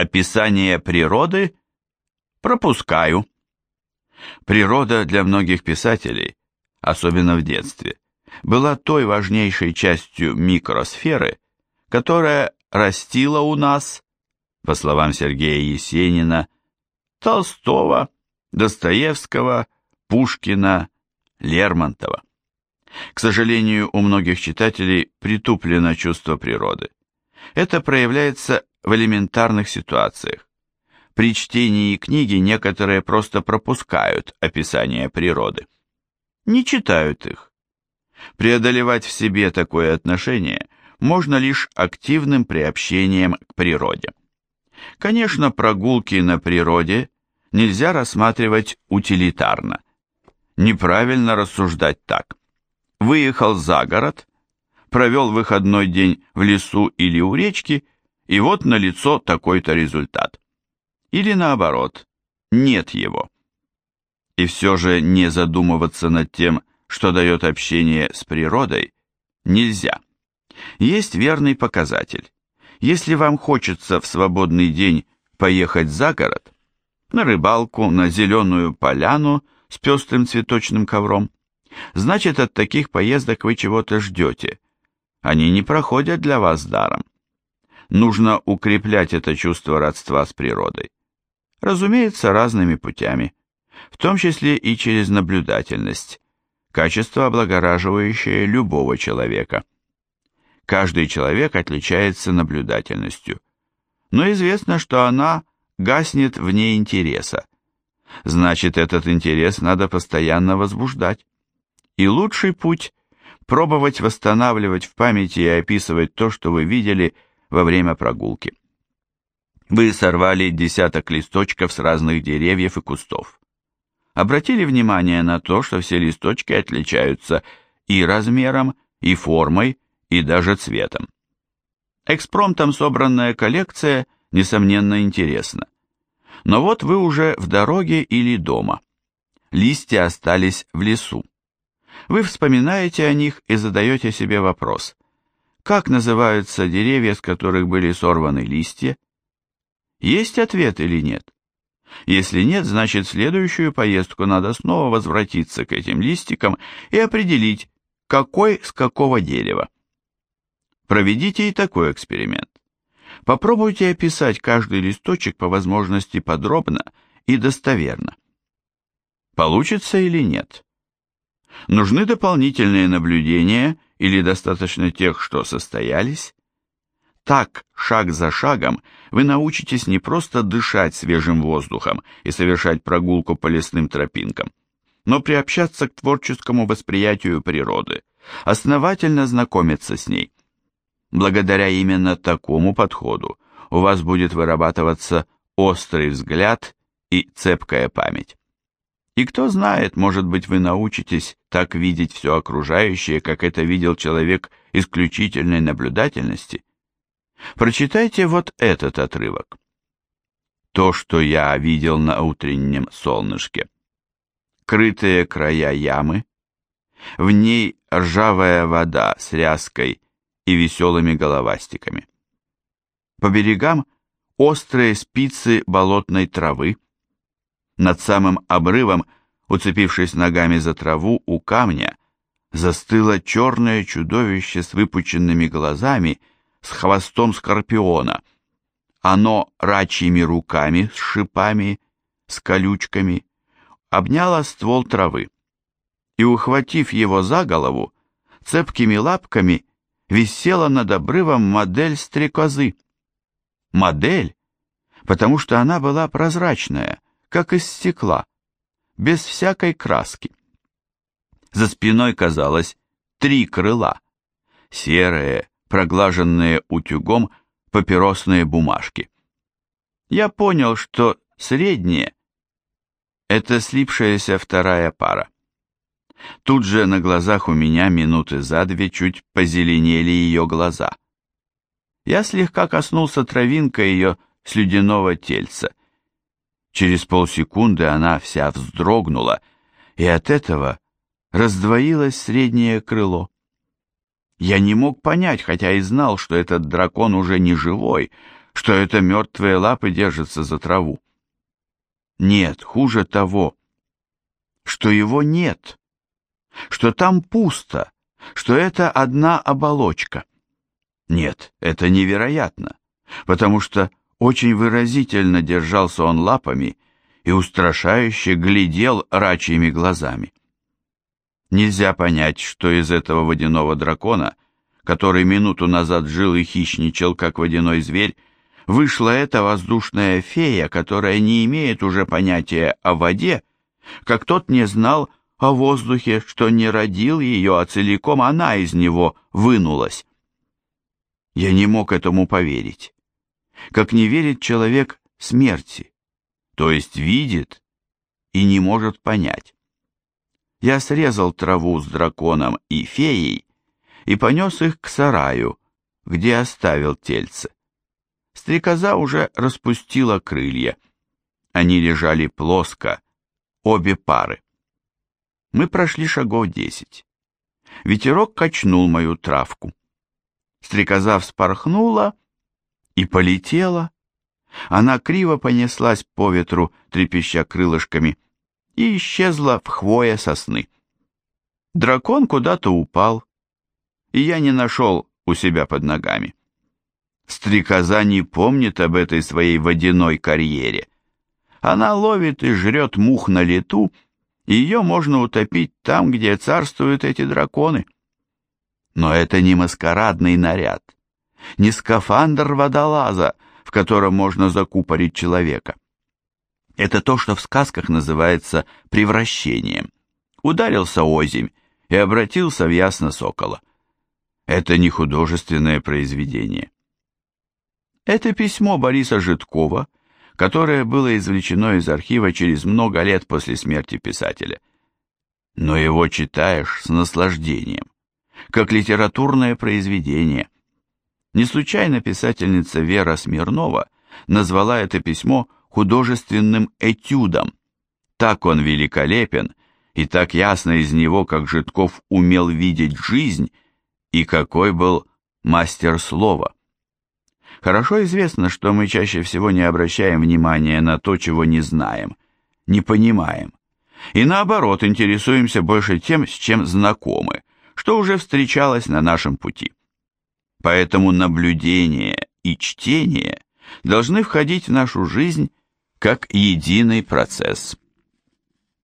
Описание природы пропускаю. Природа для многих писателей, особенно в детстве, была той важнейшей частью микросферы, которая растила у нас, по словам Сергея Есенина, Толстого, Достоевского, Пушкина, Лермонтова. К сожалению, у многих читателей притуплено чувство природы. Это проявляется в элементарных ситуациях. При чтении книги некоторые просто пропускают описание природы. Не читают их. Преодолевать в себе такое отношение можно лишь активным приобщением к природе. Конечно, прогулки на природе нельзя рассматривать утилитарно. Неправильно рассуждать так. Выехал за город, провел выходной день в лесу или у речки, и вот на лицо такой-то результат. Или наоборот, нет его. И все же не задумываться над тем, что дает общение с природой, нельзя. Есть верный показатель. Если вам хочется в свободный день поехать за город, на рыбалку, на зеленую поляну с пестрым цветочным ковром, значит от таких поездок вы чего-то ждете. Они не проходят для вас даром. Нужно укреплять это чувство родства с природой. Разумеется, разными путями, в том числе и через наблюдательность, качество, облагораживающее любого человека. Каждый человек отличается наблюдательностью, но известно, что она гаснет вне интереса. Значит, этот интерес надо постоянно возбуждать. И лучший путь – пробовать восстанавливать в памяти и описывать то, что вы видели во время прогулки. Вы сорвали десяток листочков с разных деревьев и кустов. Обратили внимание на то, что все листочки отличаются и размером, и формой, и даже цветом. Экспромтом собранная коллекция, несомненно, интересна. Но вот вы уже в дороге или дома. Листья остались в лесу. Вы вспоминаете о них и задаете себе вопрос. Как называются деревья, с которых были сорваны листья? Есть ответ или нет? Если нет, значит в следующую поездку надо снова возвратиться к этим листикам и определить, какой с какого дерева. Проведите и такой эксперимент. Попробуйте описать каждый листочек по возможности подробно и достоверно. Получится или нет? Нужны дополнительные наблюдения или достаточно тех, что состоялись? Так, шаг за шагом, вы научитесь не просто дышать свежим воздухом и совершать прогулку по лесным тропинкам, но приобщаться к творческому восприятию природы, основательно знакомиться с ней. Благодаря именно такому подходу у вас будет вырабатываться острый взгляд и цепкая память. И кто знает, может быть, вы научитесь так видеть все окружающее, как это видел человек исключительной наблюдательности – Прочитайте вот этот отрывок. То, что я видел на утреннем солнышке. Крытые края ямы, в ней ржавая вода с ряской и веселыми головастиками. По берегам острые спицы болотной травы. Над самым обрывом, уцепившись ногами за траву у камня, застыло черное чудовище с выпученными глазами с хвостом скорпиона. Оно рачьими руками с шипами, с колючками, обняло ствол травы и, ухватив его за голову, цепкими лапками висела над обрывом модель стрекозы. Модель, потому что она была прозрачная, как из стекла, без всякой краски. За спиной казалось три крыла, серые, проглаженные утюгом папиросные бумажки. Я понял, что среднее – это слипшаяся вторая пара. Тут же на глазах у меня минуты за две чуть позеленели ее глаза. Я слегка коснулся травинкой ее слюдяного тельца. Через полсекунды она вся вздрогнула, и от этого раздвоилось среднее крыло. Я не мог понять, хотя и знал, что этот дракон уже не живой, что это мертвые лапы держатся за траву. Нет, хуже того, что его нет, что там пусто, что это одна оболочка. Нет, это невероятно, потому что очень выразительно держался он лапами и устрашающе глядел рачьими глазами. Нельзя понять, что из этого водяного дракона, который минуту назад жил и хищничал, как водяной зверь, вышла эта воздушная фея, которая не имеет уже понятия о воде, как тот не знал о воздухе, что не родил ее, а целиком она из него вынулась. Я не мог этому поверить. Как не верит человек смерти, то есть видит и не может понять. Я срезал траву с драконом и феей и понес их к сараю, где оставил тельце. Стрекоза уже распустила крылья. Они лежали плоско, обе пары. Мы прошли шагов десять. Ветерок качнул мою травку. Стрекоза вспорхнула и полетела. Она криво понеслась по ветру, трепеща крылышками, и исчезла в хвое сосны. Дракон куда-то упал, и я не нашел у себя под ногами. Стрекоза не помнит об этой своей водяной карьере. Она ловит и жрет мух на лету, и ее можно утопить там, где царствуют эти драконы. Но это не маскарадный наряд, не скафандр водолаза, в котором можно закупорить человека. Это то, что в сказках называется превращением. Ударился озимь и обратился в ясно сокола. Это не художественное произведение. Это письмо Бориса Житкова, которое было извлечено из архива через много лет после смерти писателя. Но его читаешь с наслаждением, как литературное произведение. Не случайно писательница Вера Смирнова назвала это письмо художественным этюдом. Так он великолепен, и так ясно из него, как Житков умел видеть жизнь, и какой был мастер слова. Хорошо известно, что мы чаще всего не обращаем внимания на то, чего не знаем, не понимаем, и наоборот интересуемся больше тем, с чем знакомы, что уже встречалось на нашем пути. Поэтому наблюдение и чтение должны входить в нашу жизнь как единый процесс.